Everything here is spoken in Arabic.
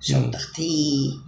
شو شنطختي